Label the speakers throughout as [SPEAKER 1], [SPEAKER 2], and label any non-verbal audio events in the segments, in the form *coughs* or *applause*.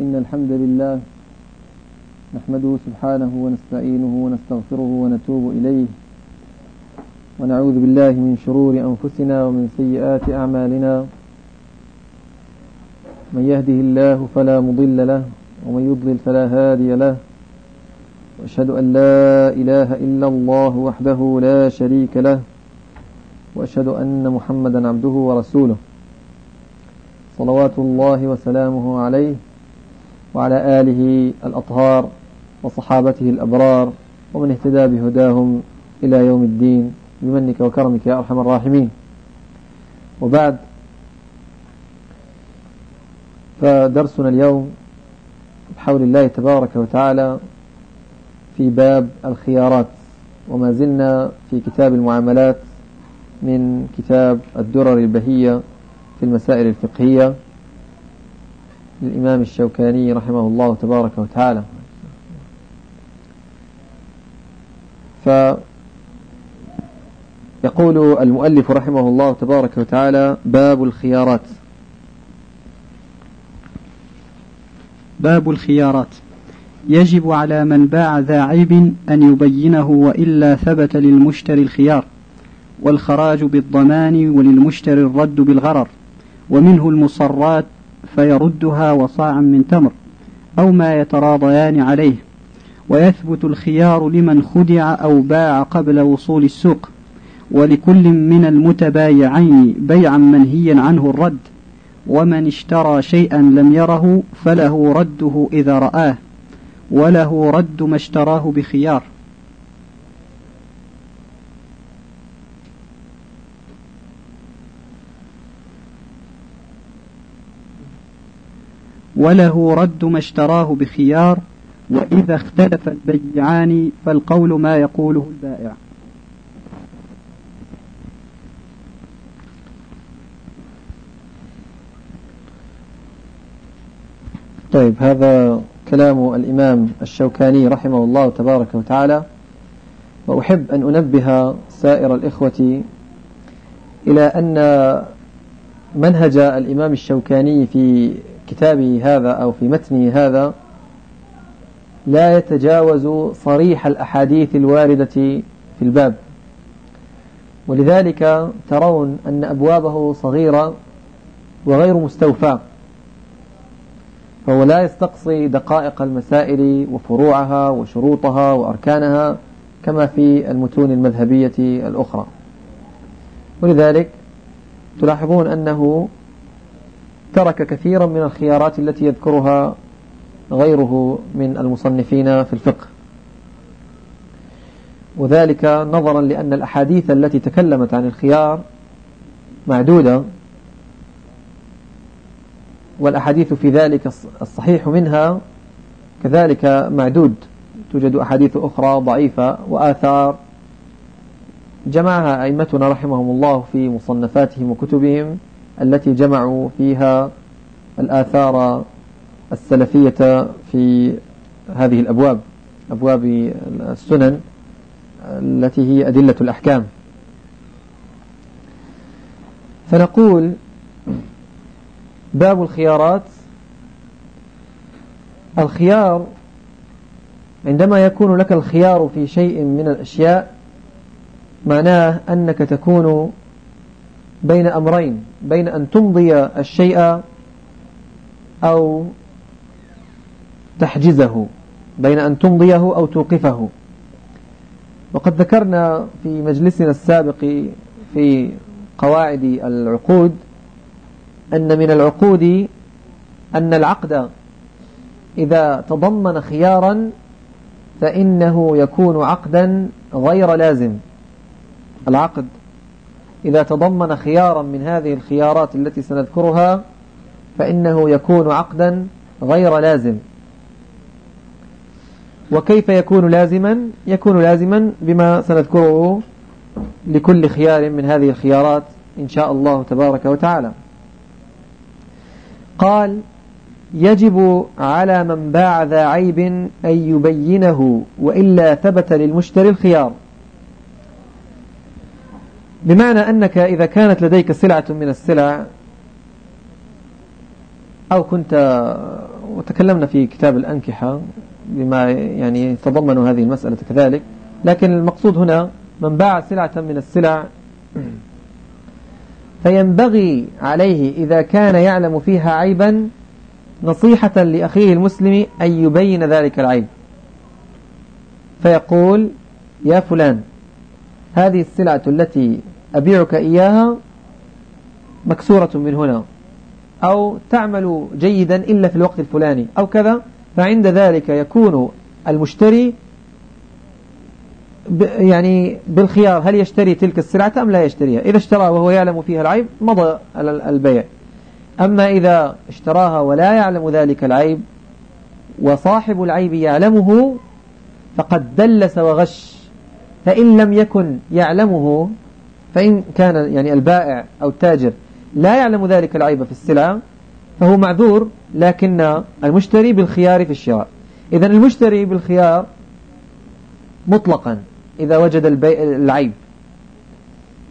[SPEAKER 1] إن الحمد لله نحمده سبحانه ونستعينه ونستغفره ونتوب إليه ونعوذ بالله من شرور أنفسنا ومن سيئات أعمالنا من يهده الله فلا مضل له ومن يضلل فلا هادي له وأشهد أن لا إله إلا الله وحده لا شريك له وأشهد أن محمدا عبده ورسوله صلوات الله وسلامه عليه وعلى آله الأطهار وصحابته الأبرار ومن اهتدى بهداهم إلى يوم الدين بمنك وكرمك يا أرحم الراحمين. وبعد فدرسنا اليوم بحول الله تبارك وتعالى في باب الخيارات وما زلنا في كتاب المعاملات من كتاب الدرر البهية في المسائل الفقهية. للإمام الشوكاني رحمه الله تبارك وتعالى. فيقول المؤلف رحمه الله تبارك وتعالى باب الخيارات.
[SPEAKER 2] باب الخيارات. يجب على من باع ذا عيب أن يبينه وإلا ثبت للمشتري الخيار والخراج بالضمان وللمشتري الرد بالغرر ومنه المصرات فيردها وصاعا من تمر أو ما يتراضيان عليه. ويثبت الخيار لمن خدع أو باع قبل وصول السوق. ولكل من المتبايعين بيعا منهيا عنه الرد. ومن اشترى شيئا لم يره فله رده إذا رآه. وله رد ما اشتراه بخيار. وله رد ما اشتراه بخيار وإذا اختلف البيعان فالقول ما يقوله البائع.
[SPEAKER 1] طيب هذا كلام الإمام الشوكاني رحمه الله تبارك وتعالى وأحب أن أنبه سائر الإخوة إلى أن منهج الإمام الشوكاني في كتابه هذا أو في متنه هذا لا يتجاوز صريح الأحاديث الواردة في الباب. ولذلك ترون أن أبوابه صغيرة وغير مستوفاة فهو لا يستقصي دقائق المسائل وفروعها وشروطها وأركانها كما في المتون المذهبية الأخرى. ولذلك تلاحظون أنه ترك كثيرا من الخيارات التي يذكرها غيره من المصنفين في الفقه. وذلك نظرا لأن الأحاديث التي تكلمت عن الخيار معدودة والأحاديث في ذلك الصحيح منها كذلك معدود. توجد أحاديث أخرى ضعيفة وآثار جمعها أئمتنا رحمهم الله في مصنفاتهم وكتبهم التي جمعوا فيها الآثار السلفية في هذه الأبواب أبواب السنن التي هي أدلة الأحكام. فنقول باب الخيارات. الخيار عندما يكون لك الخيار في شيء من الأشياء معناه أنك تكون بين أمرين بين أن تمضي الشيء أو تحجزه بين أن تمضيه أو توقفه. وقد ذكرنا في مجلسنا السابق في قواعد العقود أن من العقود أن العقد إذا تضمن خيارا فإنه يكون عقدا غير لازم. العقد إذا تضمن خيارا من هذه الخيارات التي سنذكرها فإنه يكون عقدا غير لازم. وكيف يكون لازما؟ يكون لازما بما سنذكره لكل خيار من هذه الخيارات إن شاء الله تبارك وتعالى. قال يجب على من باع ذا عيب أن يبينه وإلا ثبت للمشتري الخيار. بمعنى أنك إذا كانت لديك سلعة من السلع أو كنت وتكلمنا في كتاب الأنكحة بما يعني تضمن هذه المسألة كذلك لكن المقصود هنا من باع سلعة من السلع فينبغي عليه إذا كان يعلم فيها عيبا نصيحة لأخيه المسلم أن يبين ذلك العيب. فيقول يا فلان هذه السلعة التي أبيعك إياها مكسورة من هنا. أو تعمل جيدا إلا في الوقت الفلاني. أو كذا. فعند ذلك يكون المشتري يعني بالخيار هل يشتري تلك السلعة أم لا يشتريها. إذا اشتراها وهو يعلم فيها العيب مضى البيع. أما إذا اشتراها ولا يعلم ذلك العيب وصاحب العيب يعلمه فقد دلس وغش. فإن لم يكن يعلمه فإن كان يعني البائع أو التاجر لا يعلم ذلك العيب في السلعة فهو معذور لكن المشتري بالخيار في الشراء. إذا المشتري بالخيار مطلقا إذا وجد العيب.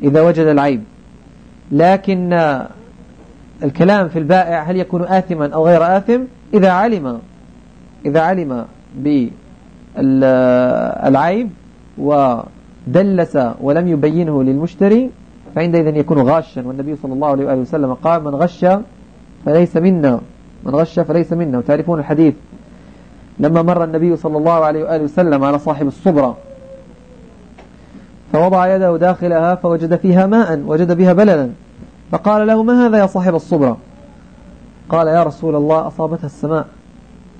[SPEAKER 1] إذا وجد العيب. لكن الكلام في البائع هل يكون آثما أو غير آثم؟ إذا علم إذا علم بالعيب ودلس ولم يبينه للمشتري فعندئذ يكون غاشا. والنبي صلى الله عليه وآله وسلم قال من غش فليس منا. من غش فليس منا. وتعرفون الحديث. لما مر النبي صلى الله عليه وآله وسلم على صاحب الصبرة فوضع يده داخلها فوجد فيها ماء وجد بها بللا. فقال له ما هذا يا صاحب الصبرة؟ قال يا رسول الله أصابتها السماء.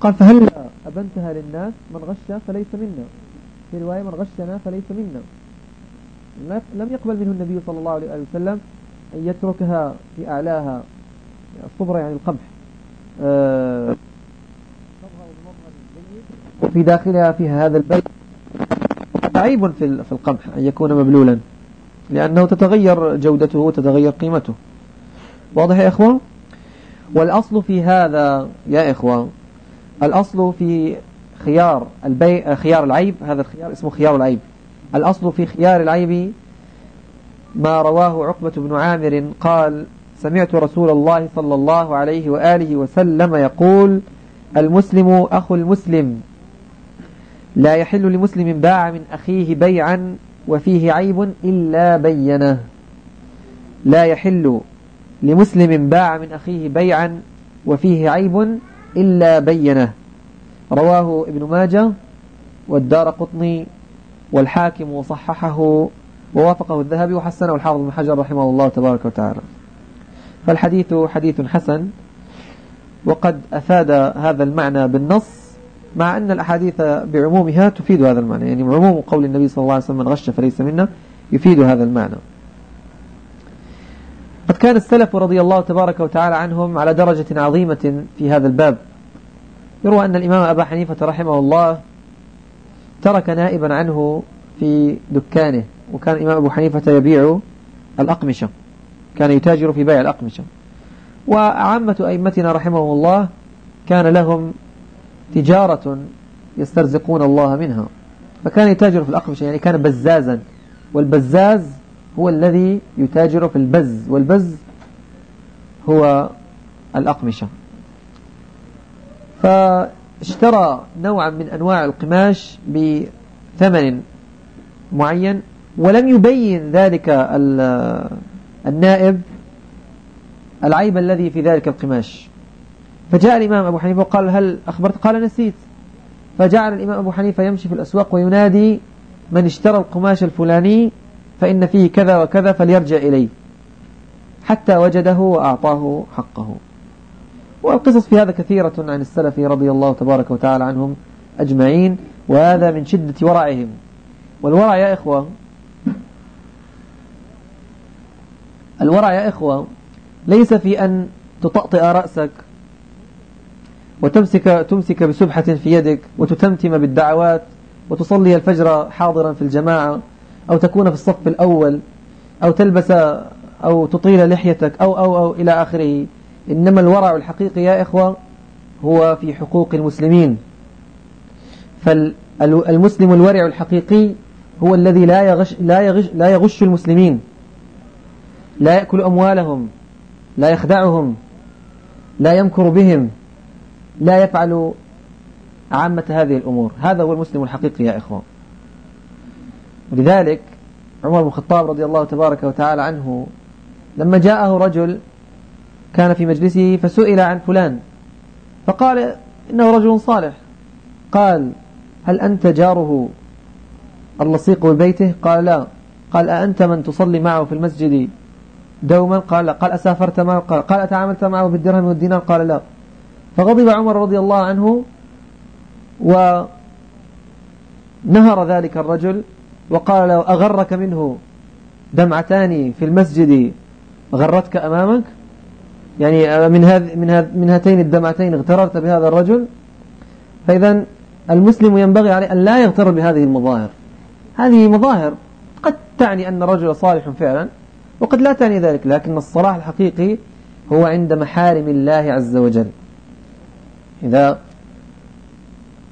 [SPEAKER 1] قال فهل أبنتها للناس؟ من غش فليس منا. في رواية من غشنا فليس منا. لم يقبل منه النبي صلى الله عليه وسلم أن يتركها في أعلاها الصبرة يعني القمح. آه، وفي داخلها فيها هذا البيت عيب في القمح أن يكون مبلولا لأنه تتغير جودته وتتغير قيمته. واضح يا إخوة والأصل في هذا يا إخوة الأصل في خيار البيع خيار العيب هذا الخيار اسمه خيار العيب. الأصل في خيار العيب ما رواه عقبة بن عامر قال سمعت رسول الله صلى الله عليه وآله وسلم يقول المسلم أخو المسلم. لا يحل لمسلم باع من أخيه بيعا وفيه عيب إلا بينه. لا يحل لمسلم باع من أخيه بيعا وفيه عيب إلا بينه. رواه ابن ماجه والدار قطني والحاكم وصححه ووافقه الذهبي وحسنه الحافظ بن حجر رحمه الله تبارك وتعالى. فالحديث حديث حسن وقد أفاد هذا المعنى بالنص مع أن الأحاديث بعمومها تفيد هذا المعنى. يعني عموم قول النبي صلى الله عليه وسلم من غش فليس منا يفيد هذا المعنى. قد كان السلف رضي الله تبارك وتعالى عنهم على درجة عظيمة في هذا الباب. يروى أن الإمام أبا حنيفة رحمه الله ترك نائبا عنه في دكانه وكان الإمام أبو حنيفة يبيع الأقمشة كان يتاجر في بيع الأقمشة. وعامة أئمتنا رحمهم الله كان لهم تجارة يسترزقون الله منها. فكان يتاجر في الأقمشة يعني كان بزازا. والبزاز هو الذي يتاجر في البز والبز هو الأقمشة. فاشترى نوعا من أنواع القماش بثمن معين ولم يبين ذلك النائب العيب الذي في ذلك القماش. فجاء الإمام أبو حنيفة وقال هل أخبرت؟ قال نسيت. فجعل الإمام أبو حنيفة يمشي في الأسواق وينادي من اشترى القماش الفلاني فإن فيه كذا وكذا فليرجع إليه حتى وجده وأعطاه حقه. والقصص في هذا كثيرة عن السلف رضي الله تبارك وتعالى عنهم أجمعين وهذا من شدة ورعهم والورع يا إخوة الورع يا إخوة ليس في أن تطأطئ رأسك وتمسك تمسك بسبحة في يدك وتتمتم بالدعوات وتصلي الفجر حاضرا في الجماعة أو تكون في الصف الأول أو تلبس أو تطيل لحيتك أو أو أو إلى آخره. إنما الورع الحقيقي يا إخوة هو في حقوق المسلمين. فالمسلم الورع الحقيقي هو الذي لا يغش لا يغش لا يغش المسلمين. لا يأكل أموالهم لا يخدعهم لا يمكر بهم لا يفعل عامة هذه الأمور. هذا هو المسلم الحقيقي يا إخوان ولذلك عمر بن الخطاب رضي الله تبارك وتعالى عنه لما جاءه رجل كان في مجلسه فسئل عن فلان فقال إنه رجل صالح. قال هل أنت جاره اللصيق ببيته؟ قال لا. قال أأنت من تصلي معه في المسجد دوما؟ قال لا. قال أسافرت معه؟ قال, قال أتعاملت معه بالدرهم والدينار؟ قال لا. فغضب عمر رضي الله عنه ونهر ذلك الرجل وقال له أغرك منه دمعتان في المسجد غرتك أمامك؟ يعني من هذ من هذ من هاتين الدمعتين اغتررت بهذا الرجل فإذا المسلم ينبغي عليه أن لا يغتر بهذه المظاهر. هذه مظاهر قد تعني أن الرجل صالح فعلا وقد لا تعني ذلك لكن الصلاح الحقيقي هو عند محارم الله عز وجل. إذا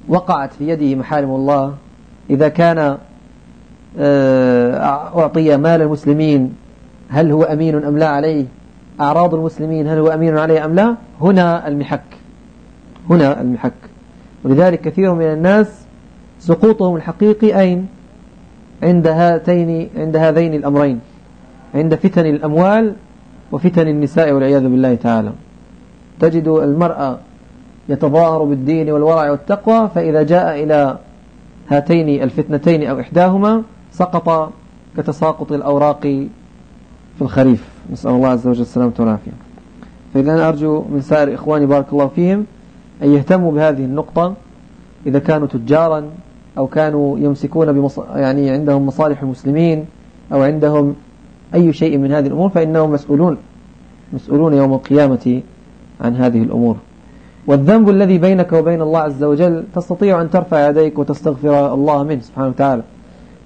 [SPEAKER 1] وقعت في يده محارم الله إذا كان آه، أعطي مال المسلمين هل هو أمين أم لا عليه؟ أعراض المسلمين هل هو أمين عليه أم لا؟ هنا المحك. هنا المحك. ولذلك كثير من الناس سقوطهم الحقيقي أين؟ عند هاتين عند هذين الأمرين. عند فتن الأموال وفتن النساء والعياذ بالله تعالى. تجد المرأة يتظاهر بالدين والورع والتقوى فإذا جاء إلى هاتين الفتنتين أو إحداهما سقط كتساقط الأوراق في الخريف. نسأل الله عز وجل السلامة والعافية. فإذا أنا أرجو من سائر إخواني بارك الله فيهم أن يهتموا بهذه النقطة إذا كانوا تجارا أو كانوا يمسكون بمص... يعني عندهم مصالح المسلمين أو عندهم أي شيء من هذه الأمور فإنهم مسؤولون مسؤولون يوم القيامة عن هذه الأمور. والذنب الذي بينك وبين الله عز وجل تستطيع أن ترفع يديك وتستغفر الله منه سبحانه وتعالى.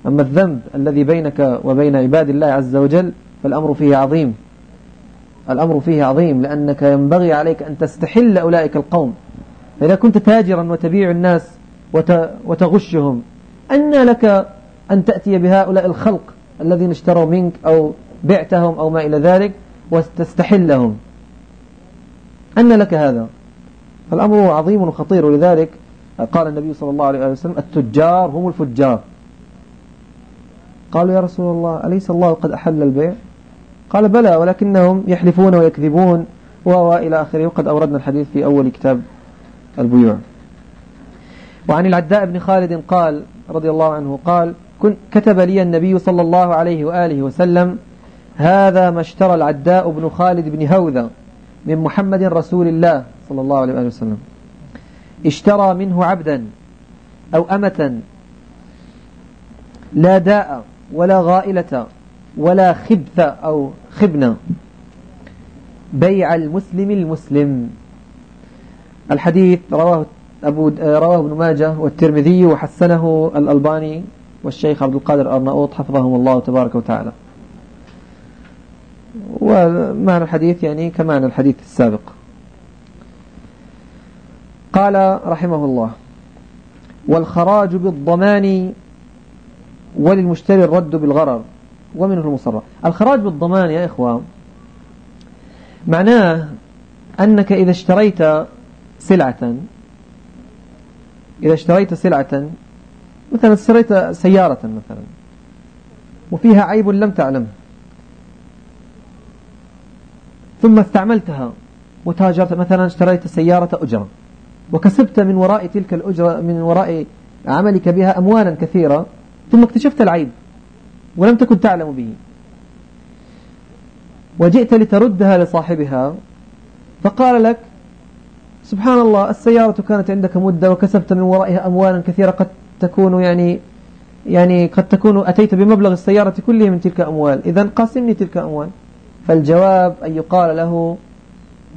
[SPEAKER 1] أما الذنب الذي بينك وبين عباد الله عز وجل فالأمر فيه عظيم. الأمر فيه عظيم لأنك ينبغي عليك أن تستحل أولئك القوم. فإذا كنت تاجرا وتبيع الناس وتغشهم أن لك أن تأتي بهؤلاء الخلق الذين اشتروا منك أو بعتهم أو ما إلى ذلك وتستحلهم. أن لك هذا. فالأمر عظيم وخطير. ولذلك قال النبي صلى الله عليه وسلم التجار هم الفجار. قالوا يا رسول الله أليس الله قد أحل البيع؟ قال بلى ولكنهم يحلفون ويكذبون وإلى آخره. وقد أوردنا الحديث في أول كتاب البيوع. وعن العداء بن خالد قال رضي الله عنه قال كتب لي النبي صلى الله عليه وآله وسلم هذا ما اشترى العداء بن خالد بن هوذا من محمد رسول الله صلى الله عليه وآله وسلم. اشترى منه عبدا أو أمة لا داء ولا غائلة ولا خبث أو خبنة بيع المسلم المسلم. الحديث رواه أبو رواه ابن ماجه والترمذي وحسنه الألباني والشيخ عبد القادر أرناؤوط حفظهم الله تبارك وتعالى. ومعنى الحديث يعني كمعنى الحديث السابق. قال رحمه الله والخراج بالضمان وللمشتري الرد بالغرر. ومنه المصرة الخراج بالضمان يا إخوة معناه أنك إذا اشتريت سلعة إذا اشتريت سلعة مثلا اشتريت سيارة مثلا وفيها عيب لم تعلمه ثم استعملتها وتاجرت مثلا اشتريت سيارة أجرة وكسبت من وراء تلك الأجرة من وراء عملك بها أموالا كثيرة ثم اكتشفت العيب. ولم تكن تعلم به. وجئت لتردها لصاحبها فقال لك سبحان الله السيارة كانت عندك مدة وكسبت من ورائها أموالا كثيرة قد تكون يعني يعني قد تكون أتيت بمبلغ السيارة كله من تلك أموال إذا قاسمني تلك أموال فالجواب أن يقال له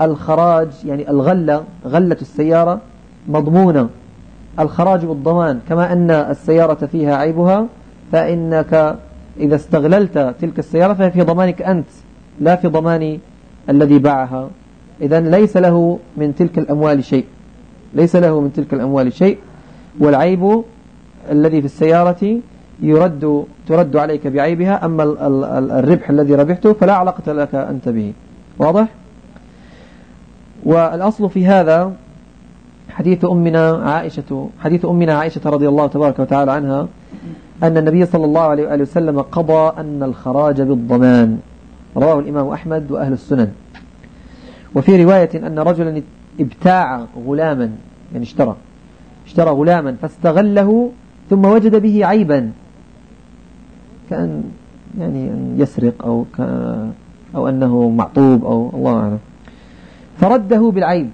[SPEAKER 1] الخراج يعني الغلة غلة السيارة مضمونة. الخراج بالضمان كما أن السيارة فيها عيبها فإنك إذا استغللت تلك السيارة فهي في ضمانك أنت لا في ضمان الذي باعها. إذا ليس له من تلك الأموال شيء. ليس له من تلك الأموال شيء. والعيب الذي في السيارة يرد ترد عليك بعيبها أما الربح الذي ربحته فلا علاقة لك أنت به. واضح؟ والأصل في هذا حديث أمنا عائشة حديث أمنا عائشة رضي الله تبارك وتعالى عنها. أن النبي صلى الله عليه وآله وسلم قضى أن الخراج بالضمان. رواه الإمام أحمد وأهل السنن. وفي رواية أن رجلا ابتاع غلاما يعني اشترى. اشترى غلاما فاستغله ثم وجد به عيبا. كأن يعني أن يسرق أو أو أنه معطوب أو الله أعلم. فرده بالعيب.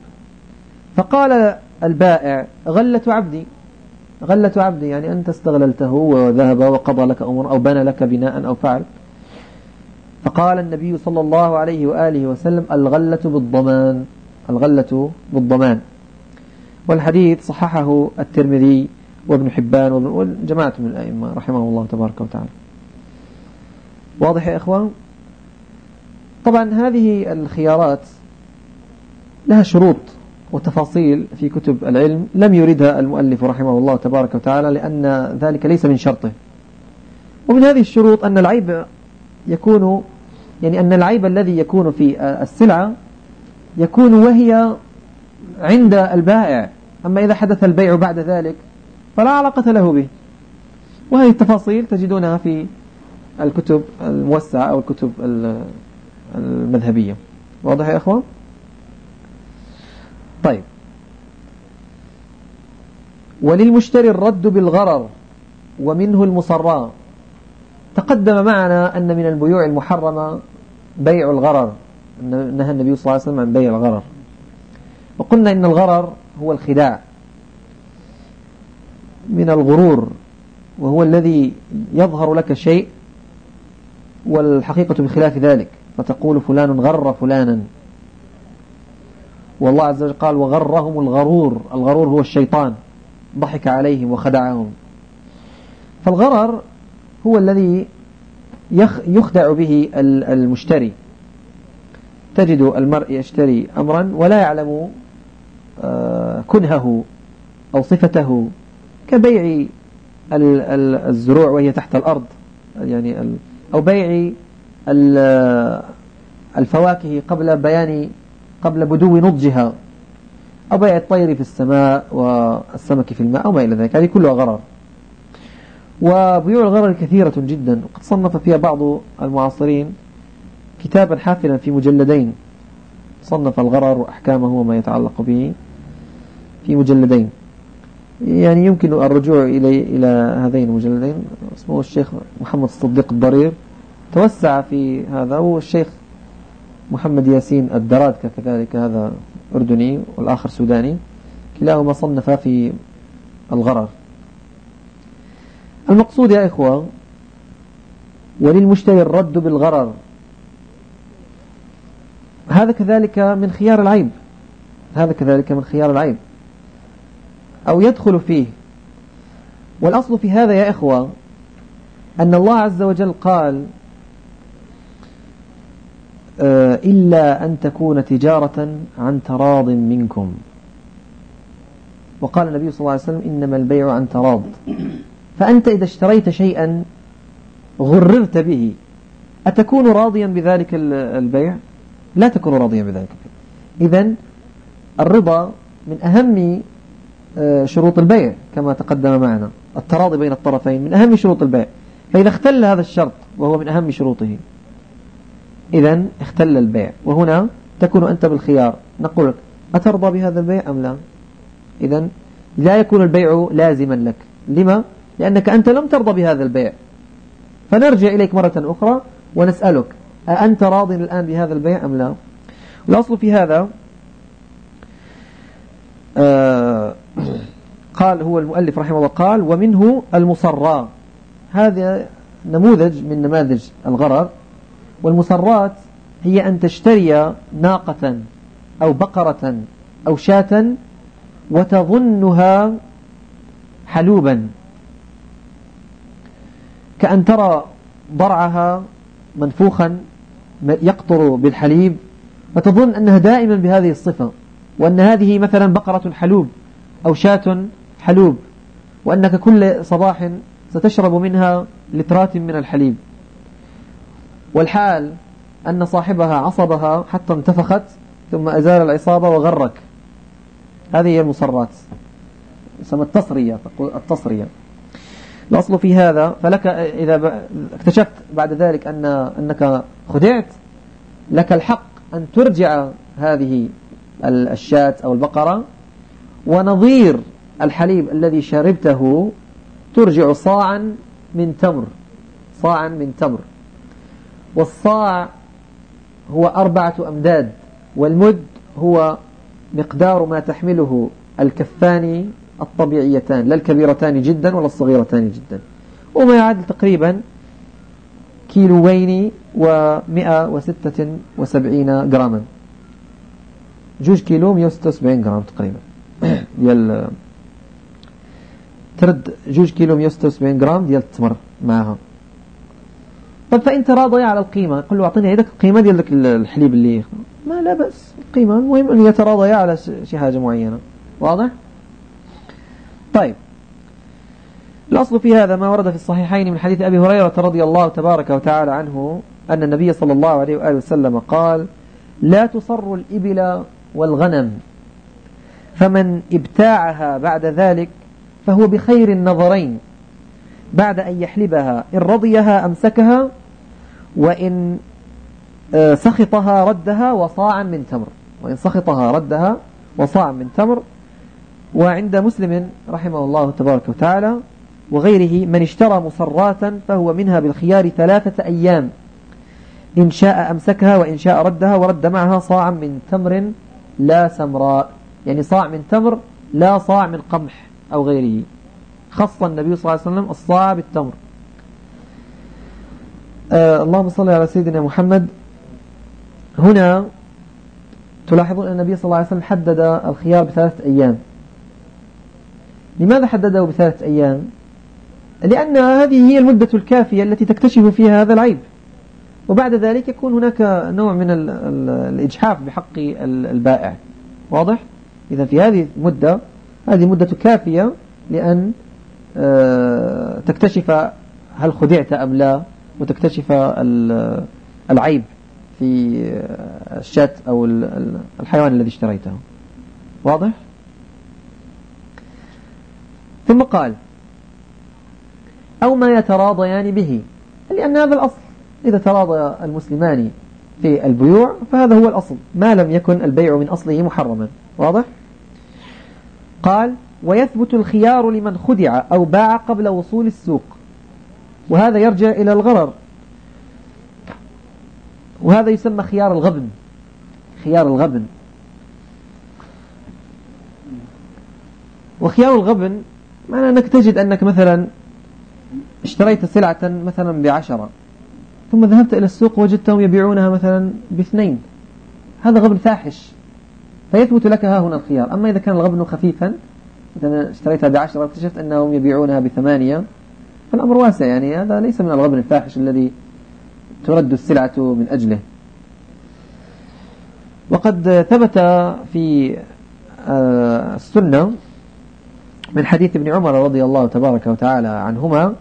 [SPEAKER 1] فقال البائع غلة عبدي. غلة عبدي يعني أنت استغللته وذهب وقضى لك أمر أو بنى لك بناء أو فعل. فقال النبي صلى الله عليه وآله وسلم الغلة بالضمان الغلة بالضمان. والحديث صححه الترمذي وابن حبان وجماعة من الأئمة رحمه الله تبارك وتعالى. واضح يا إخوان؟ طبعا هذه الخيارات لها شروط. وتفاصيل في كتب العلم لم يردها المؤلف رحمه الله تبارك وتعالى لأن ذلك ليس من شرطه. ومن هذه الشروط أن العيب يكون يعني أن العيب الذي يكون في السلعة يكون وهي عند البائع. أما إذا حدث البيع بعد ذلك فلا علاقة له به. وهذه التفاصيل تجدونها في الكتب الموسعة أو الكتب المذهبية. واضح يا أخوان؟ طيب. وللمشتري الرد بالغرر ومنه المصراء تقدم معنا أن من البيوع المحرمة بيع الغرر. نهى النبي صلى الله عليه وسلم عن بيع الغرر. وقلنا إن الغرر هو الخداع من الغرور وهو الذي يظهر لك شيء والحقيقة بخلاف ذلك. فتقول فلان غر فلانا. والله عز وجل قال وغرهم الغرور. الغرور هو الشيطان. ضحك عليهم وخدعهم. فالغرر هو الذي يخدع به المشتري. تجد المرء يشتري أمرا ولا يعلم آه، كنهه أو صفته كبيع الزروع وهي تحت الأرض. يعني أو بيع الفواكه قبل بيان قبل بدو نضجها. أو بيع الطير في السماء والسمك في الماء أو ما إلى ذلك هذه كلها غرر. وبيوع الغرر كثيرة جدا. وقد صنف فيها بعض المعاصرين كتابا حافلا في مجلدين. صنف الغرر وأحكامه وما يتعلق به في مجلدين. يعني يمكن الرجوع إلى إلى هذين المجلدين. اسمه الشيخ محمد الصديق الضرير. توسع في هذا والشيخ محمد ياسين الدراد كذلك هذا أردني والآخر سوداني. كلاهما صنف في الغرر. المقصود يا إخوة وللمشتري الرد بالغرر. هذا كذلك من خيار العيب. هذا كذلك من خيار العيب. أو يدخل فيه. والأصل في هذا يا إخوة أن الله عز وجل قال إلا أن تكون تجارة عن تراض منكم. وقال النبي صلى الله عليه وسلم إنما البيع عن تراض. فأنت إذا اشتريت شيئا غررت به. أتكون راضيا بذلك البيع؟ لا تكون راضيا بذلك إذا الرضا من أهم آه، شروط البيع كما تقدم معنا. التراضي بين الطرفين من أهم شروط البيع. فإذا اختل هذا الشرط وهو من أهم شروطه. إذا اختل البيع. وهنا تكون أنت بالخيار. نقول لك أترضى بهذا البيع أم لا؟ إذا لا يكون البيع لازما لك. لما؟ لأنك أنت لم ترضى بهذا البيع. فنرجع إليك مرة أخرى ونسألك أأنت راض الآن بهذا البيع أم لا؟ الأصل في هذا آه قال هو المؤلف رحمه الله قال ومنه المصرى. هذا نموذج من نماذج الغرر. والمسرات هي أن تشتري ناقة أو بقرة أو شاة وتظنها حلوبا. كأن ترى ضرعها منفوخا يقطر بالحليب وتظن أنها دائما بهذه الصفة وأن هذه مثلا بقرة حلوب أو شاة حلوب وأنك كل صباح ستشرب منها لترات من الحليب. والحال أن صاحبها عصبها حتى انتفخت ثم أزال العصابة وغرك. هذه هي المصرات. يسمى التصرية التصرية. الأصل في هذا فلك إذا اكتشفت بعد ذلك أن أنك خدعت لك الحق أن ترجع هذه الشاة أو البقرة ونظير الحليب الذي شربته ترجع صاعا من تمر صاعا من تمر. والصاع هو أربعة أمداد والمد هو مقدار ما تحمله الكفان الطبيعيتان لا الكبيرتان جدا ولا الصغيرتان جدا. وما يعادل تقريبا كيلوين ومئة وستة وسبعين جراما. جوج كيلو مئة وستة وسبعين جرام تقريبا. *coughs* ديال ترد جوج كيلو مئة وستة وسبعين جرام ديال التمر معها. طب فإن تراضي على القيمة قل له أعطيني هذاك القيمة ديال ذاك الحليب اللي ما لا بأس القيمة المهم أن يتراضي على شي حاجة معينة. واضح؟ طيب. الأصل في هذا ما ورد في الصحيحين من حديث أبي هريرة رضي الله تبارك وتعالى عنه أن النبي صلى الله عليه وآله وسلم قال لا تصر الإبل والغنم فمن ابتاعها بعد ذلك فهو بخير النظرين بعد أن يحلبها إن رضيها أمسكها وإن آه، سخطها ردها وصاعا من تمر. وإن سخطها ردها وصاعا من تمر. وعند مسلم رحمه الله تبارك وتعالى وغيره من اشترى مصراتا فهو منها بالخيار ثلاثة أيام إن شاء أمسكها وإن شاء ردها ورد معها صاعا من تمر لا سمراء. يعني صاع من تمر لا صاع من قمح أو غيره. خص النبي صلى الله عليه وسلم الصاع بالتمر. آه اللهم صل على سيدنا محمد. هنا تلاحظون أن النبي صلى الله عليه وسلم حدد الخيار بثلاثة أيام. لماذا حدده بثلاثة أيام؟ لأن هذه هي المدة الكافية التي تكتشف فيها هذا العيب. وبعد ذلك يكون هناك نوع من الإجحاف بحق البائع. واضح؟ إذا في هذه المدة هذه مدة كافية لأن آه، تكتشف هل خدعت أم لا. وتكتشف العيب في الشاة أو الحيوان الذي اشتريته. واضح؟ ثم قال أو ما يتراضيان به. لأن هذا الأصل. إذا تراضى المسلمان في البيوع فهذا هو الأصل. ما لم يكن البيع من أصله محرما. واضح؟ قال ويثبت الخيار لمن خدع أو باع قبل وصول السوق. وهذا يرجع إلى الغرر. وهذا يسمى خيار الغبن. خيار الغبن. وخيار الغبن معنى أنك تجد أنك مثلا اشتريت سلعة مثلا بعشرة ثم ذهبت إلى السوق وجدتهم يبيعونها مثلا باثنين. هذا غبن فاحش فيثبت لك ها هنا الخيار. أما إذا كان الغبن خفيفا مثلا اشتريتها بعشرة واكتشفت أنهم يبيعونها بثمانية. فالأمر واسع يعني هذا ليس من الغبن الفاحش الذي ترد السلعة من أجله. وقد ثبت في آه، السنة من حديث ابن عمر رضي الله تبارك وتعالى عنهما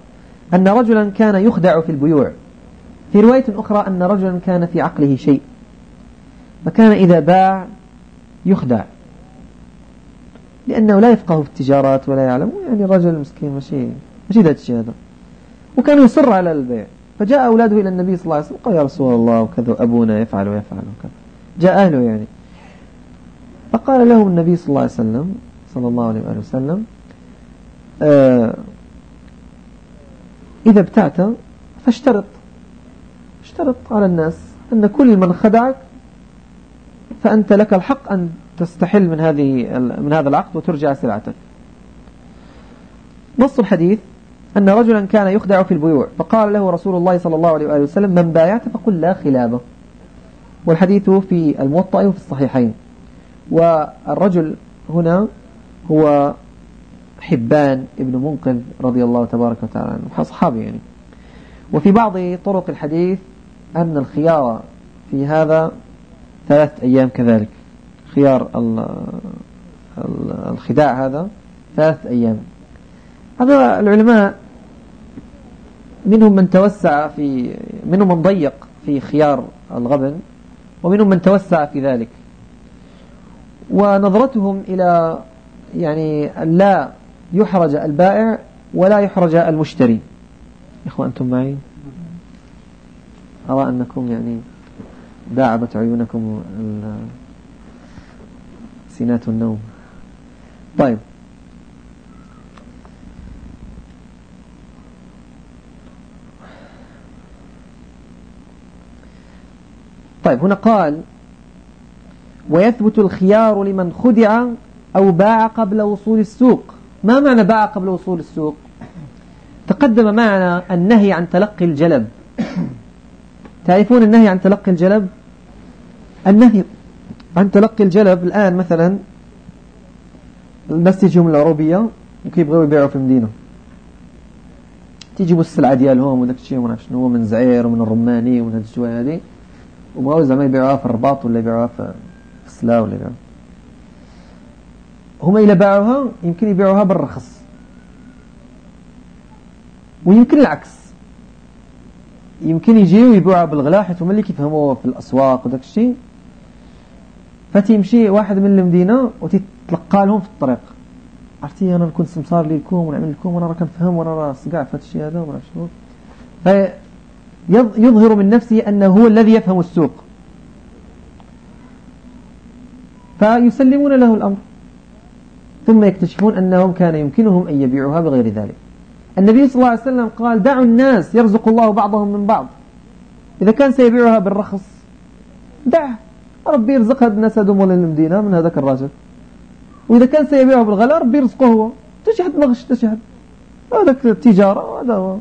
[SPEAKER 1] أن رجلا كان يخدع في البيوع. في رواية أخرى أن رجلا كان في عقله شيء فكان إذا باع يخدع. لأنه لا يفقه في التجارات ولا يعلم يعني الرجل مسكين ماشي ماشي ذات الشيء هذا وكان يصر على البيع. فجاء أولاده إلى النبي صلى الله عليه وسلم قال يا رسول الله وكذا أبونا يفعل ويفعل وكذا. جاء أهله يعني. فقال لهم النبي صلى الله عليه وسلم صلى الله عليه وآله وسلم آه إذا ابتعت فاشترط. اشترط على الناس أن كل من خدعك فأنت لك الحق أن تستحل من هذه من هذا العقد وترجع سلعتك. نص الحديث. أن رجلا كان يخدع في البيوع فقال له رسول الله صلى الله عليه وآله وسلم من بايعت فقل لا خلابة. والحديث في الموطأ وفي الصحيحين. والرجل هنا هو حبان ابن منقذ رضي الله تبارك وتعالى عنه يعني. وفي بعض طرق الحديث أن الخيار في هذا ثلاث أيام كذلك. خيار الخداع هذا ثلاث أيام. هذا العلماء منهم من توسع في منهم من ضيق في خيار الغبن ومنهم من توسع في ذلك. ونظرتهم إلى يعني لا يحرج البائع ولا يحرج المشتري. إخوة أنتم معي؟ أرى أنكم يعني داعبت عيونكم سينات النوم. طيب. طيب هنا قال ويثبت الخيار لمن خدع أو باع قبل وصول السوق. ما معنى باع قبل وصول السوق؟ تقدم معنا النهي عن تلقي الجلب. تعرفون النهي عن تلقي الجلب؟ النهي عن تلقي الجلب الآن مثلا الناس تيجيهم العروبية وكيبغيو يبيعوا في المدينة تيجيبوا السلعة ديالهم وداك الشيء وما شنو من زعير ومن الرماني ومن هاد الشوية هادي. وبغاو زعما يبيعوها في الرباط ولا يبيعوها في السلا ولا يبيعوها هما إلا باعوها يمكن يبيعوها بالرخص ويمكن العكس. يمكن يجيو يبيعوها بالغلا حيت هما اللي كيفهموا في الأسواق وداك الشيء. فتيمشي واحد من المدينة وتتلقى لهم في الطريق. عرفتي أنا نكون سمسار لكم ونعمل لكم وأنا راه كنفهم وأنا راه صقع في هذا الشيء هذا وما شنو. يظهر من نفسه أنه هو الذي يفهم السوق. فيسلمون له الأمر. ثم يكتشفون أنهم كان يمكنهم أن يبيعوها بغير ذلك. النبي صلى الله عليه وسلم قال دعوا الناس يرزق الله بعضهم من بعض. إذا كان سيبيعها بالرخص دع ربي يرزق هذا الناس هذوم ولا المدينة من هذاك الرجل. وإذا كان سيبيعه بالغلاء ربي يرزقه هو. تشي حد مغش تشي حد هذاك التجارة هذا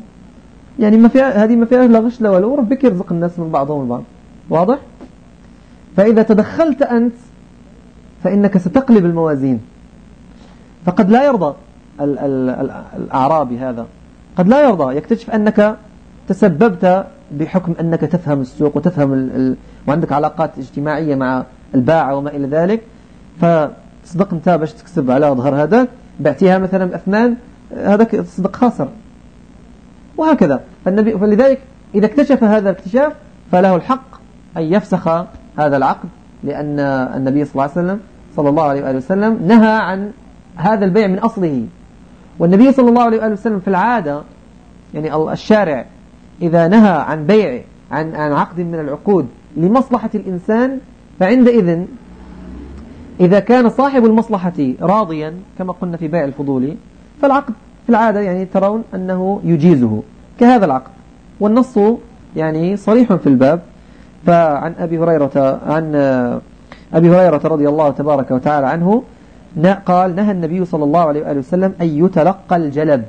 [SPEAKER 1] يعني ما فيها هذه ما فيها لا غش لا ولا ربك يرزق الناس من بعضهم البعض واضح؟ فإذا تدخلت أنت فإنك ستقلب الموازين. فقد لا يرضى الأعرابي هذا. قد لا يرضى يكتشف أنك تسببت بحكم أنك تفهم السوق وتفهم ال ال وعندك علاقات اجتماعية مع الباعة وما إلى ذلك. فتصدق انت باش تكسب على ظهر هذاك بعتيها مثلا بأثمان هذاك تصدق خاسر. وهكذا. فالنبي فلذلك إذا اكتشف هذا الاكتشاف فله الحق أن يفسخ هذا العقد لأن النبي صلى الله عليه وسلم صلى الله عليه وآله وسلم نهى عن هذا البيع من أصله. والنبي صلى الله عليه وآله وسلم في العادة يعني الشارع إذا نهى عن بيع عن عن عقد من العقود لمصلحة الإنسان فعندئذ إذا كان صاحب المصلحة راضيا كما قلنا في بيع الفضولي فالعقد في العادة يعني ترون أنه يجيزه كهذا العقد. والنص يعني صريح في الباب. فعن أبي هريرة عن أبي هريرة رضي الله تبارك وتعالى عنه قال نهى النبي صلى الله عليه وآله وسلم أن يتلقى الجلب.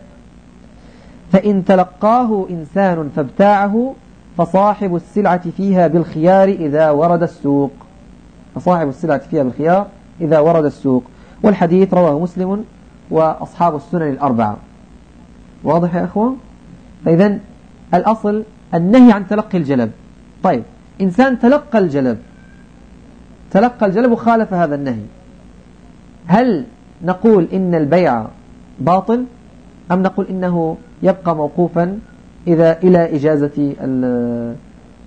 [SPEAKER 1] فإن تلقاه إنسان فابتاعه فصاحب السلعة فيها بالخيار إذا ورد السوق. فصاحب السلعة فيها بالخيار إذا ورد السوق. والحديث رواه مسلم وأصحاب السنن الأربعة. واضح يا أخوة؟ فإذا الأصل النهي عن تلقي الجلب. طيب إنسان تلقى الجلب. تلقى الجلب وخالف هذا النهي. هل نقول إن البيع باطل أم نقول إنه يبقى موقوفا إذا إلى إجازة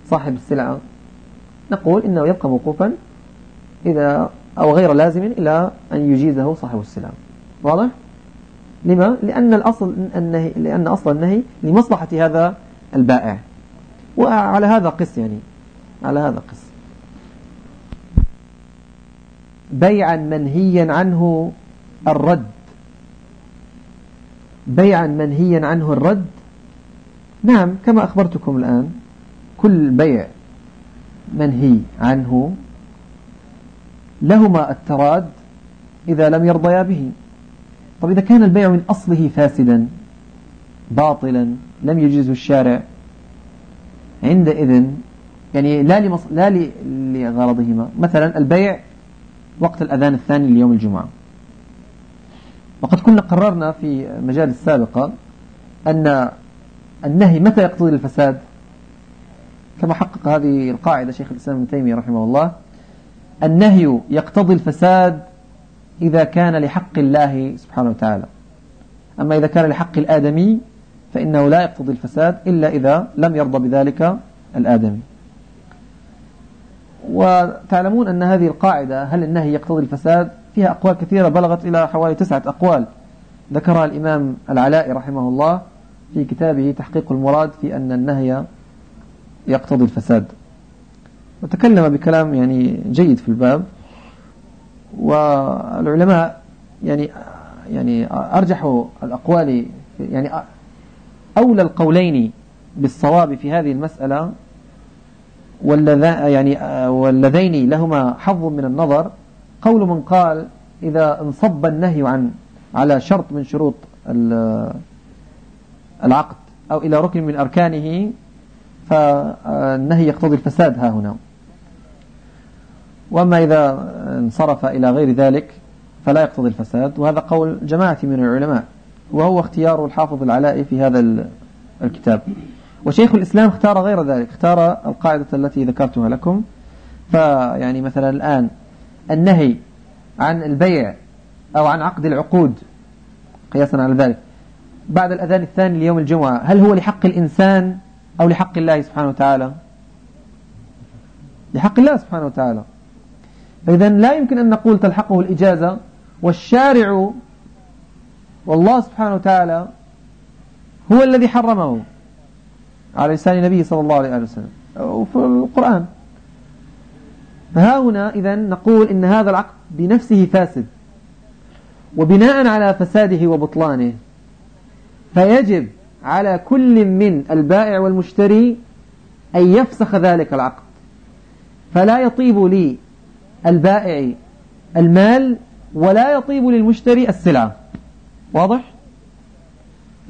[SPEAKER 1] صاحب السلعة؟ نقول إنه يبقى موقوفا إذا أو غير لازم إلى أن يجيزه صاحب السلعة. واضح؟ لما؟ لأن الأصل النهي لأن أصل النهي لمصلحة هذا البائع. وعلى هذا قس يعني على هذا قس. بيعا منهيا عنه الرد. بيعا منهيا عنه الرد. نعم كما أخبرتكم الآن كل بيع منهي عنه لهما التراد إذا لم يرضيا به. طب إذا كان البيع من أصله فاسدا باطلا لم يجزه الشارع عندئذ يعني لا لمص... لا لغرضهما. مثلا البيع وقت الأذان الثاني ليوم الجمعة. وقد كنا قررنا في مجال السابقة أن النهي متى يقتضي الفساد كما حقق هذه القاعدة شيخ الإسلام ابن تيمية رحمه الله النهي يقتضي الفساد إذا كان لحق الله سبحانه وتعالى. أما إذا كان لحق الآدمي فإنه لا يقتضي الفساد إلا إذا لم يرضى بذلك الآدمي. وتعلمون أن هذه القاعدة هل النهي يقتضي الفساد؟ فيها أقوال كثيرة بلغت إلى حوالي تسعة أقوال. ذكرها الإمام العلاء رحمه الله في كتابه تحقيق المراد في أن النهي يقتضي الفساد. وتكلم بكلام يعني جيد في الباب. والعلماء يعني يعني أرجح الأقوال يعني أولى القولين بالصواب في هذه المسألة يعني واللذين لهما حظ من النظر. قول من قال إذا انصب النهي عن على شرط من شروط العقد أو إلى ركن من أركانه فالنهي يقتضي الفساد ها هنا. وأما إذا انصرف إلى غير ذلك فلا يقتضي الفساد. وهذا قول جماعة من العلماء وهو اختيار الحافظ العلائي في هذا الكتاب. وشيخ الإسلام اختار غير ذلك اختار القاعدة التي ذكرتها لكم. فيعني مثلا الآن النهي عن البيع أو عن عقد العقود قياسا على ذلك بعد الأذان الثاني ليوم الجمعة هل هو لحق الإنسان أو لحق الله سبحانه وتعالى؟ لحق الله سبحانه وتعالى. فإذا لا يمكن أن نقول تلحقه الإجازة والشارع والله سبحانه وتعالى هو الذي حرمه على لسان النبي صلى الله عليه وسلم وفي القرآن. فها هنا إذا نقول إن هذا العقد بنفسه فاسد وبناء على فساده وبطلانه. فيجب على كل من البائع والمشتري أن يفسخ ذلك العقد. فلا يطيب لي البائع المال ولا يطيب للمشتري السلعة واضح؟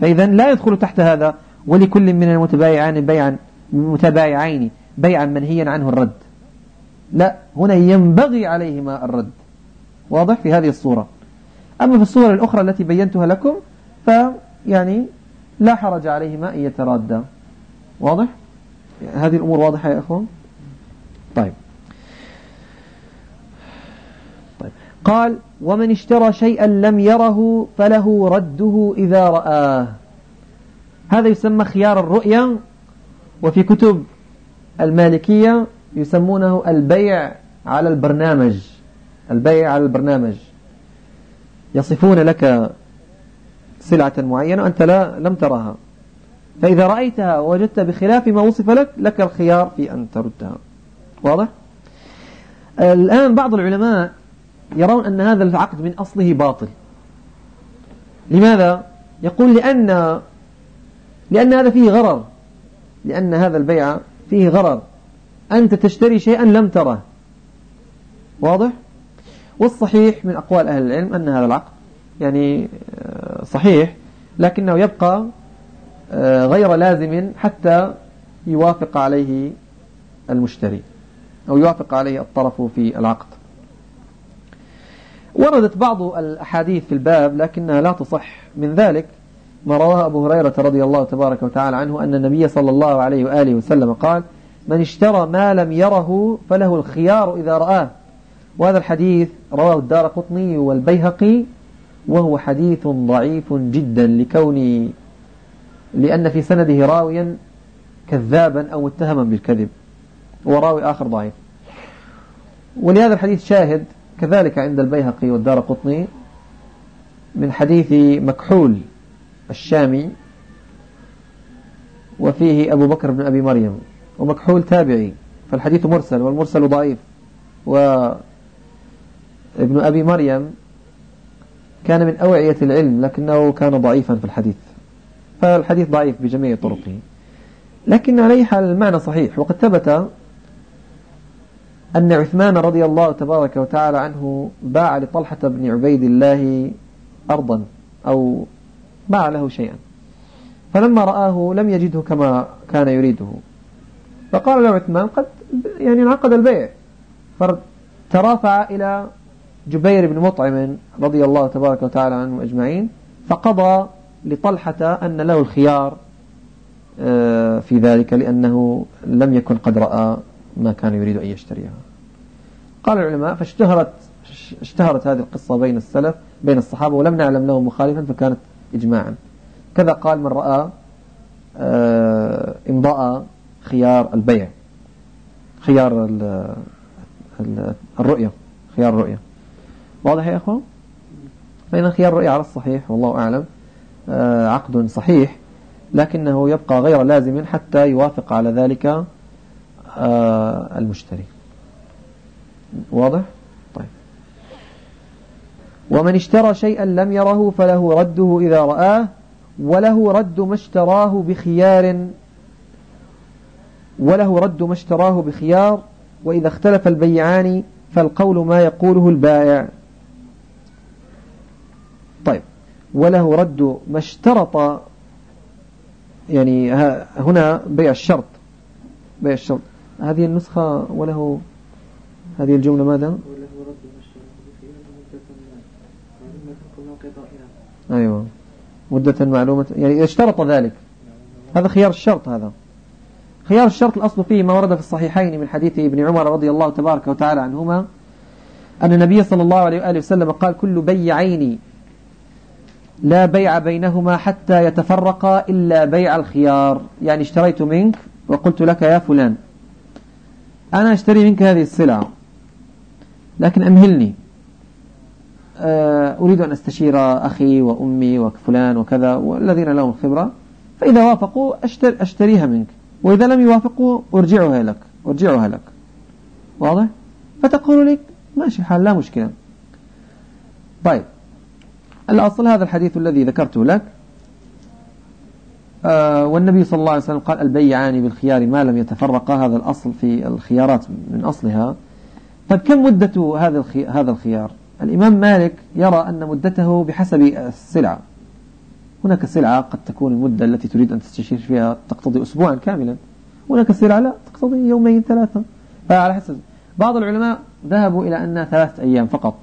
[SPEAKER 1] فإذا لا يدخل تحت هذا ولكل من المتبايعان بيعا متبايعين بيعا منهيا عنه الرد. لا هنا ينبغي عليهما الرد. واضح في هذه الصورة. أما في الصور الأخرى التي بينتها لكم فيعني لا حرج عليهما أن يترادا واضح؟ هذه الأمور واضحة يا أخوان؟ طيب طيب قال ومن اشترى شيئا لم يره فله رده إذا رآه. هذا يسمى خيار الرؤية وفي كتب المالكية يسمونه البيع على البرنامج. البيع على البرنامج. يصفون لك سلعة معينة وأنت لا لم ترها. فإذا رأيتها ووجدت بخلاف ما وصف لك لك الخيار في أن تردها. واضح؟ الآن بعض العلماء يرون أن هذا العقد من أصله باطل. لماذا؟ يقول لأن لأن هذا فيه غرر. لأن هذا البيع فيه غرر. أنت تشتري شيئا لم تره. واضح؟ والصحيح من أقوال أهل العلم أن هذا العقد يعني آه، صحيح لكنه يبقى آه، غير لازم حتى يوافق عليه المشتري أو يوافق عليه الطرف في العقد. وردت بعض الأحاديث في الباب لكنها لا تصح. من ذلك ما رواه أبو هريرة رضي الله تبارك وتعالى عنه أن النبي صلى الله عليه وآله وسلم قال من اشترى ما لم يره فله الخيار إذا رآه وهذا الحديث رواه الدار قطني والبيهقي وهو حديث ضعيف جدا لكون لأن في سنده راويا كذابا أو متهما بالكذب وراوي آخر ضعيف. ولهذا الحديث شاهد كذلك عند البيهقي والدار قطني من حديث مكحول الشامي وفيه أبو بكر بن أبي مريم ومكحول تابعي فالحديث مرسل والمرسل ضعيف. وابن أبي مريم كان من أوعية العلم لكنه كان ضعيفا في الحديث. فالحديث ضعيف بجميع طرقه. لكن عليه حال المعنى صحيح وقد ثبت أن عثمان رضي الله تبارك وتعالى عنه باع لطلحة بن عبيد الله أرضا أو باع له شيئا. فلما رآه لم يجده كما كان يريده. فقال له عثمان قد يعني انعقد البيع. فترافع إلى جبير بن مطعم رضي الله تبارك وتعالى عنه أجمعين. فقضى لطلحة أن له الخيار آه، في ذلك لأنه لم يكن قد رأى ما كان يريد أن يشتريها. قال العلماء فاشتهرت اشتهرت هذه القصة بين السلف بين الصحابة ولم نعلم له مخالفا فكانت إجماعا. كذا قال من رأى آه، إمضاء خيار البيع خيار الرؤية خيار الرؤية. واضح يا أخوان؟ فإن خيار الرؤية؟ على الصحيح والله أعلم. آه، عقد صحيح لكنه يبقى غير لازم حتى يوافق على ذلك آه، المشتري. واضح؟ طيب. ومن اشترى شيئا لم يره فله رده إذا رآه وله رد ما اشتراه بخيار وله رد ما اشتراه بخيار وإذا اختلف البيعان فالقول ما يقوله البائع. طيب. وله رد ما اشترط يعني هنا بيع الشرط. بيع الشرط. هذه النسخة وله هذه الجملة ماذا؟ أيوة. مدة معلومة. يعني اشترط ذلك. هذا خيار الشرط هذا. خيار الشرط الأصل فيه ما ورد في الصحيحين من حديث ابن عمر رضي الله تبارك وتعالى عنهما أن النبي صلى الله عليه وآله وسلم قال كل بيعين لا بيع بينهما حتى يتفرقا إلا بيع الخيار. يعني اشتريت منك وقلت لك يا فلان. أنا أشتري منك هذه السلعة لكن أمهلني. آه، أريد أن أستشير أخي وأمي وفلان وكذا والذين لهم خبرة فإذا وافقوا أشتر أشتريها منك وإذا لم يوافقوا أرجعها لك أرجعها لك. واضح؟ فتقول لك ماشي حال لا مشكلة. طيب الأصل هذا الحديث الذي ذكرته لك والنبي صلى الله عليه وسلم قال البيعان بالخيار ما لم يتفرقا هذا الأصل في الخيارات من أصلها. طيب كم مدة هذا هذا الخيار؟ الإمام مالك يرى أن مدته بحسب السلعة. هناك سلعة قد تكون المدة التي تريد أن تستشير فيها تقتضي أسبوعا كاملا. هناك سلعة لا تقتضي يومين ثلاثة. فعلى حسب. بعض العلماء ذهبوا إلى أنها ثلاثة أيام فقط.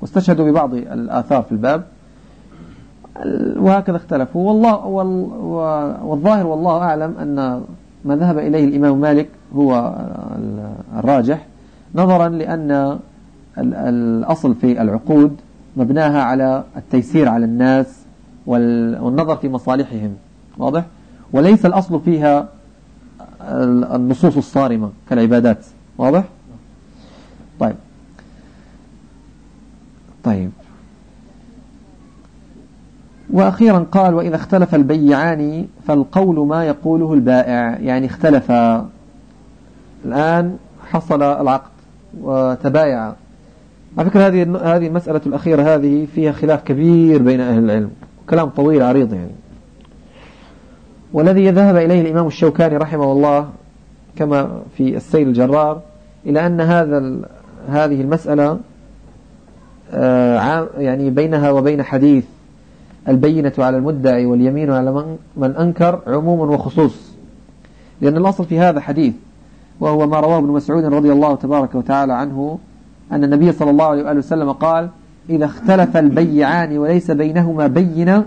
[SPEAKER 1] واستشهدوا ببعض الآثار في الباب. وهكذا اختلفوا. والله والظاهر والله أعلم أن ما ذهب إليه الإمام مالك هو الراجح نظرا لأن الأصل في العقود مبناها على التيسير على الناس والنظر في مصالحهم واضح؟ وليس الأصل فيها النصوص الصارمة كالعبادات واضح؟ طيب. طيب. وأخيرا قال وإذا اختلف البيعان فالقول ما يقوله البائع. يعني اختلف. الآن حصل العقد وتبايع. على فكرة هذه هذه المسألة الأخيرة هذه فيها خلاف كبير بين أهل العلم. كلام طويل عريض يعني. والذي ذهب إليه الإمام الشوكاني رحمه الله كما في السيل الجرار إلى أن هذا هذه المسألة آه، يعني بينها وبين حديث البينة على المدعي واليمين على من أنكر عموم وخصوص. لأن الأصل في هذا حديث وهو ما رواه ابن مسعود رضي الله تبارك وتعالى عنه أن النبي صلى الله عليه وسلم قال إذا اختلف البيعان وليس بينهما بينة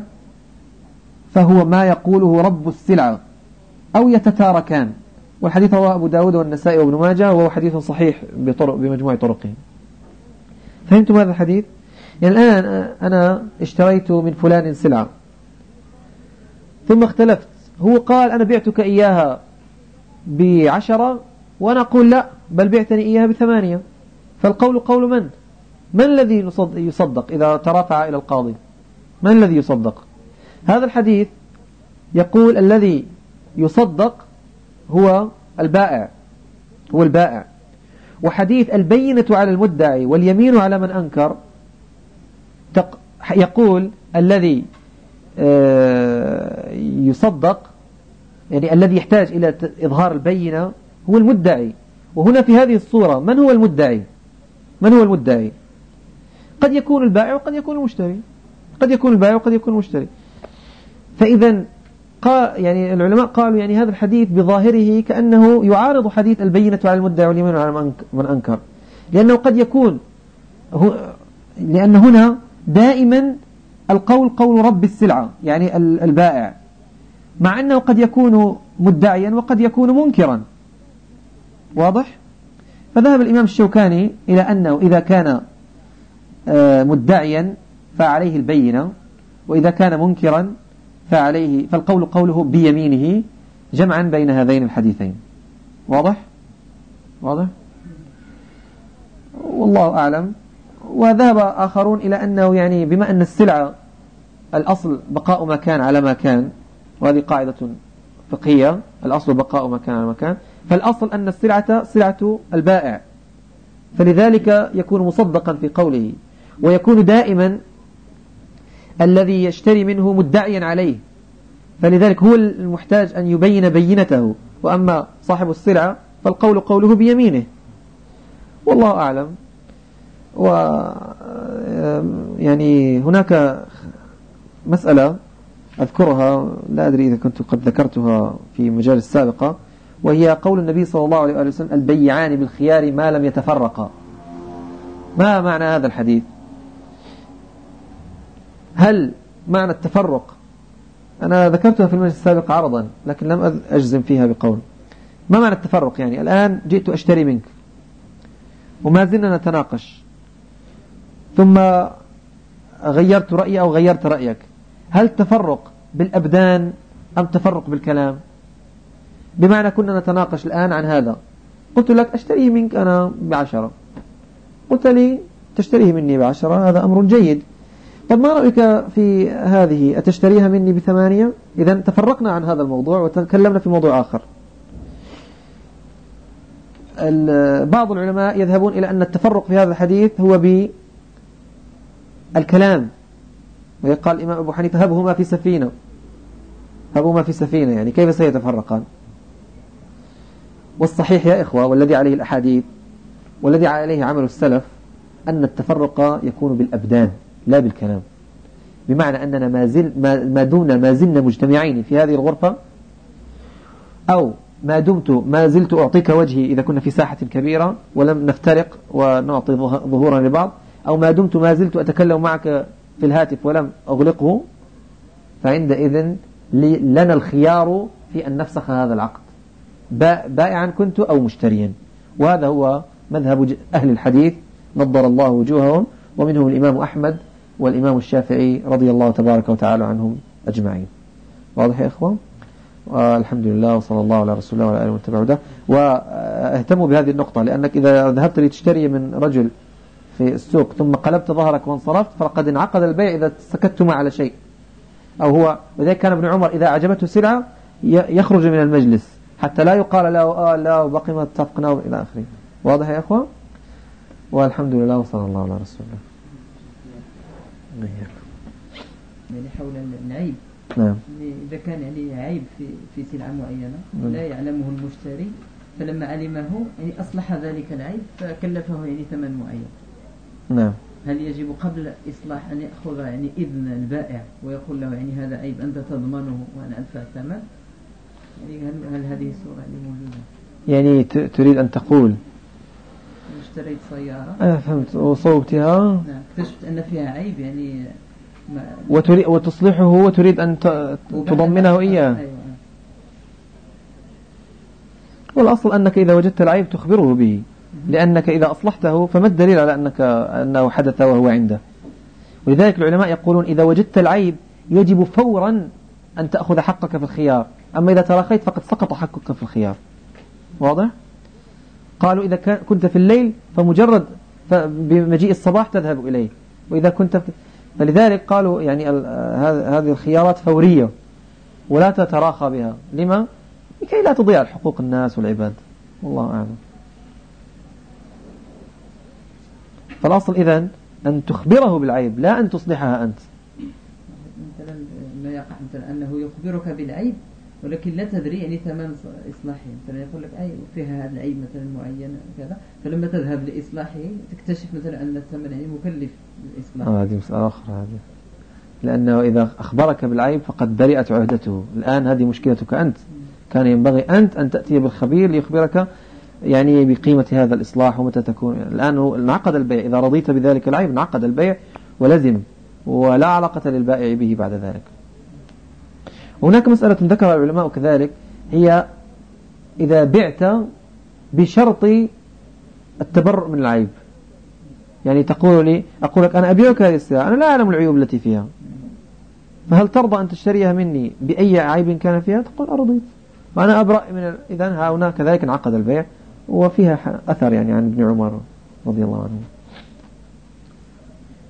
[SPEAKER 1] فهو ما يقوله رب السلعة أو يتتاركان. والحديث رواه أبو داود والنسائي وابن ماجه وهو حديث صحيح بطرق بمجموع طرقه. فهمتم هذا الحديث؟ يعني الآن أنا اشتريت من فلان سلعة. ثم اختلفت. هو قال أنا بعتك إياها بعشرة وأنا أقول لا بل بعتني إياها بثمانية. فالقول قول من؟ من الذي يصدق إذا ترافع إلى القاضي؟ من الذي يصدق؟ هذا الحديث يقول الذي يصدق هو البائع هو البائع. وحديث البينة على المدعي واليمين على من أنكر يقول الذي آه، يصدق يعني الذي يحتاج إلى إظهار البينة هو المدعي. وهنا في هذه الصورة من هو المدعي؟ من هو المدعي؟ قد يكون البائع وقد يكون المشتري. قد يكون البائع وقد يكون المشتري. فإذا يعني العلماء قالوا يعني هذا الحديث بظاهره كأنه يعارض حديث البينة على المدعي واليمين على من أنكر. لأنه قد يكون لأن هنا دائما القول قول رب السلعة يعني البائع. مع أنه قد يكون مدعيا وقد يكون منكرا. واضح؟ فذهب الإمام الشوكاني إلى أنه إذا كان آه، مدعيا فعليه البينة وإذا كان منكرا فعليه فالقول قوله بيمينه جمعا بين هذين الحديثين. واضح؟ واضح؟ والله أعلم. وذهب آخرون إلى أنه يعني بما أن السلعة الأصل بقاء ما كان على ما كان وهذه قاعدة فقهية الأصل بقاء ما كان على ما كان فالأصل أن السلعة سلعة البائع فلذلك يكون مصدقا في قوله ويكون دائما الذي يشتري منه مدعيا عليه فلذلك هو المحتاج أن يبين بينته وأما صاحب السلعة فالقول قوله بيمينه. والله أعلم. و يعني هناك مسألة أذكرها لا أدري إذا كنت قد ذكرتها في مجال السابقة وهي قول النبي صلى الله عليه وسلم البيعان بالخيار ما لم يتفرقا. ما معنى هذا الحديث؟ هل معنى التفرق؟ أنا ذكرتها في المجلس السابق عرضا لكن لم أجزم فيها بقول. ما معنى التفرق؟ يعني الآن جئت أشتري منك وما زلنا نتناقش. ثم غيرت رأيي أو غيرت رأيك. هل تفرق بالأبدان أم تفرق بالكلام؟ بمعنى كنا نتناقش الآن عن هذا. قلت لك أشتريه منك أنا بعشرة. قلت لي تشتريه مني بعشرة هذا أمر جيد. طب ما رأيك في هذه؟ أتشتريها مني بثمانية؟ إذا تفرقنا عن هذا الموضوع وتكلمنا في موضوع آخر. بعض العلماء يذهبون إلى أن التفرق في هذا الحديث هو بالكلام ويقال الإمام أبو حنيفة هبهما في سفينة. هبهما في سفينة يعني كيف سيتفرقان؟ والصحيح يا إخوة والذي عليه الأحاديث والذي عليه عمل السلف أن التفرق يكون بالأبدان لا بالكلام. بمعنى أننا ما, زل ما دمنا ما زلنا مجتمعين في هذه الغرفة أو ما دمت ما زلت أعطيك وجهي إذا كنا في ساحة كبيرة ولم نفترق ونعطي ظهورا لبعض. أو ما دمت ما زلت أتكلم معك في الهاتف ولم أغلقه فعندئذ لنا الخيار في أن نفسخ هذا العقد. بائعا كنت أو مشتريا. وهذا هو مذهب أهل الحديث. نضر الله وجوههم ومنهم الإمام أحمد والإمام الشافعي رضي الله تبارك وتعالى عنهم أجمعين. واضح يا إخوان؟ والحمد لله وصلى الله على رسول الله وعلى آله واتبعوا ده واهتموا بهذه النقطة لأنك إذا ذهبت لتشتري من رجل في السوق ثم قلبت ظهرك وانصرفت فقد انعقد البيع إذا سكتتما على شيء. أو هو وذلك كان ابن عمر إذا أعجبته سلعة يخرج من المجلس حتى لا يقال له آه لا وبقي ما اتفقنا إلى آخره. واضح يا أخوة؟ والحمد لله وصلى الله على رسول الله
[SPEAKER 3] يعني حول العيب.
[SPEAKER 1] نعم.
[SPEAKER 3] إذا كان يعني عيب في في سلعة معينة نعم. لا يعلمه المشتري فلما علمه يعني أصلح ذلك العيب فكلفه يعني ثمن معين.
[SPEAKER 1] نعم.
[SPEAKER 3] هل يجب قبل إصلاح أن يأخذ يعني إذن البائع ويقول له يعني هذا عيب أنت تضمنه وأنا أدفع الثمن؟ يعني هل, هل هذه الصورة يعني موجودة
[SPEAKER 1] يعني تريد أن تقول.
[SPEAKER 3] اشتريت سيارة.
[SPEAKER 1] أنا فهمت. وصوبتها
[SPEAKER 3] نعم. اكتشفت أن فيها عيب يعني
[SPEAKER 1] وتريد وتصلحه وتريد أن تضمنه إياه. أيوة. والأصل أنك إذا وجدت العيب تخبره به. لأنك إذا أصلحته فما الدليل على أنك أنه حدث وهو عنده؟ ولذلك العلماء يقولون إذا وجدت العيب يجب فورا أن تأخذ حقك في الخيار. أما إذا تراخيت فقد سقط حقك في الخيار. واضح؟ قالوا إذا كنت في الليل فمجرد بمجيء الصباح تذهب إليه. وإذا كنت فلذلك قالوا يعني هذه الخيارات فورية ولا تتراخى بها. لما؟ لكي لا تضيع حقوق الناس والعباد. والله أعلم. فالأصل إذن أن تخبره بالعيب لا أن تصلحها أنت.
[SPEAKER 3] مثلا ما يقع مثلا أنه يخبرك بالعيب ولكن لا تدري يعني ثمن إصلاحه. مثلا يقول لك أي فيها هذا العيب مثلا معين كذا فلما تذهب لإصلاحه تكتشف مثلا أن الثمن يعني مكلف للإصلاح
[SPEAKER 1] آه هذه مسألة أخرى هذه. لأنه إذا أخبرك بالعيب فقد برئت عهدته. الآن هذه مشكلتك أنت. كان ينبغي أنت أن تأتي بالخبير ليخبرك يعني بقيمة هذا الإصلاح ومتى تكون. الآن انعقد البيع. إذا رضيت بذلك العيب انعقد البيع ولزم ولا علاقة للبائع به بعد ذلك. هناك مسألة ذكرها العلماء كذلك هي إذا بعت بشرط التبرؤ من العيب. يعني تقول لي أقول لك أنا أبيعك هذه الساعة أنا لا أعلم العيوب التي فيها. فهل ترضى أن تشتريها مني بأي عيب كان فيها؟ تقول أرضيت. وأنا أبرأ من إذا هنا كذلك انعقد البيع. وفيها أثر يعني عن ابن عمر رضي الله عنه.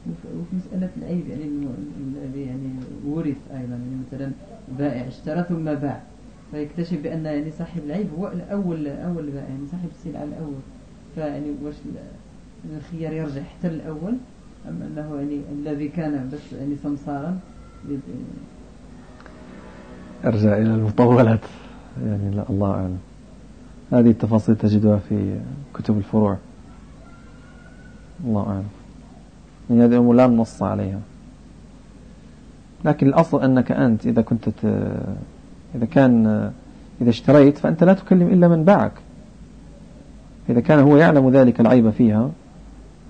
[SPEAKER 3] وفي مسألة العيب يعني الذي يعني ورث أيضا يعني مثلا بائع اشترى ثم باع. فيكتشف بأن يعني صاحب العيب هو الأول أول بائع يعني صاحب السلعة الأول. فيعني واش الخيار يرجع حتى الأول؟ أم أنه يعني الذي كان بس يعني سمسارا؟
[SPEAKER 1] أرجع إلى المطولات. يعني لا الله أعلم. هذه التفاصيل تجدها في كتب الفروع. الله أعلم. يعني هذه الأمور لا نص عليها. لكن الأصل أنك أنت إذا كنت. إذا كان إذا اشتريت فأنت لا تكلم إلا من باعك. إذا كان هو يعلم ذلك العيب فيها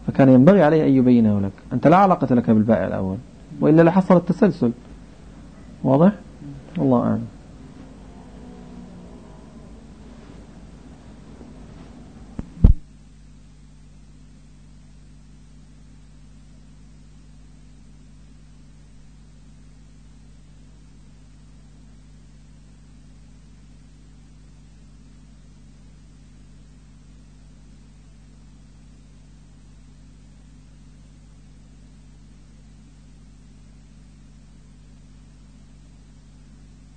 [SPEAKER 1] فكان ينبغي عليه أن يبينه لك. أنت لا علاقة لك بالبائع الأول وإلا لحصل التسلسل. واضح؟ الله أعلم.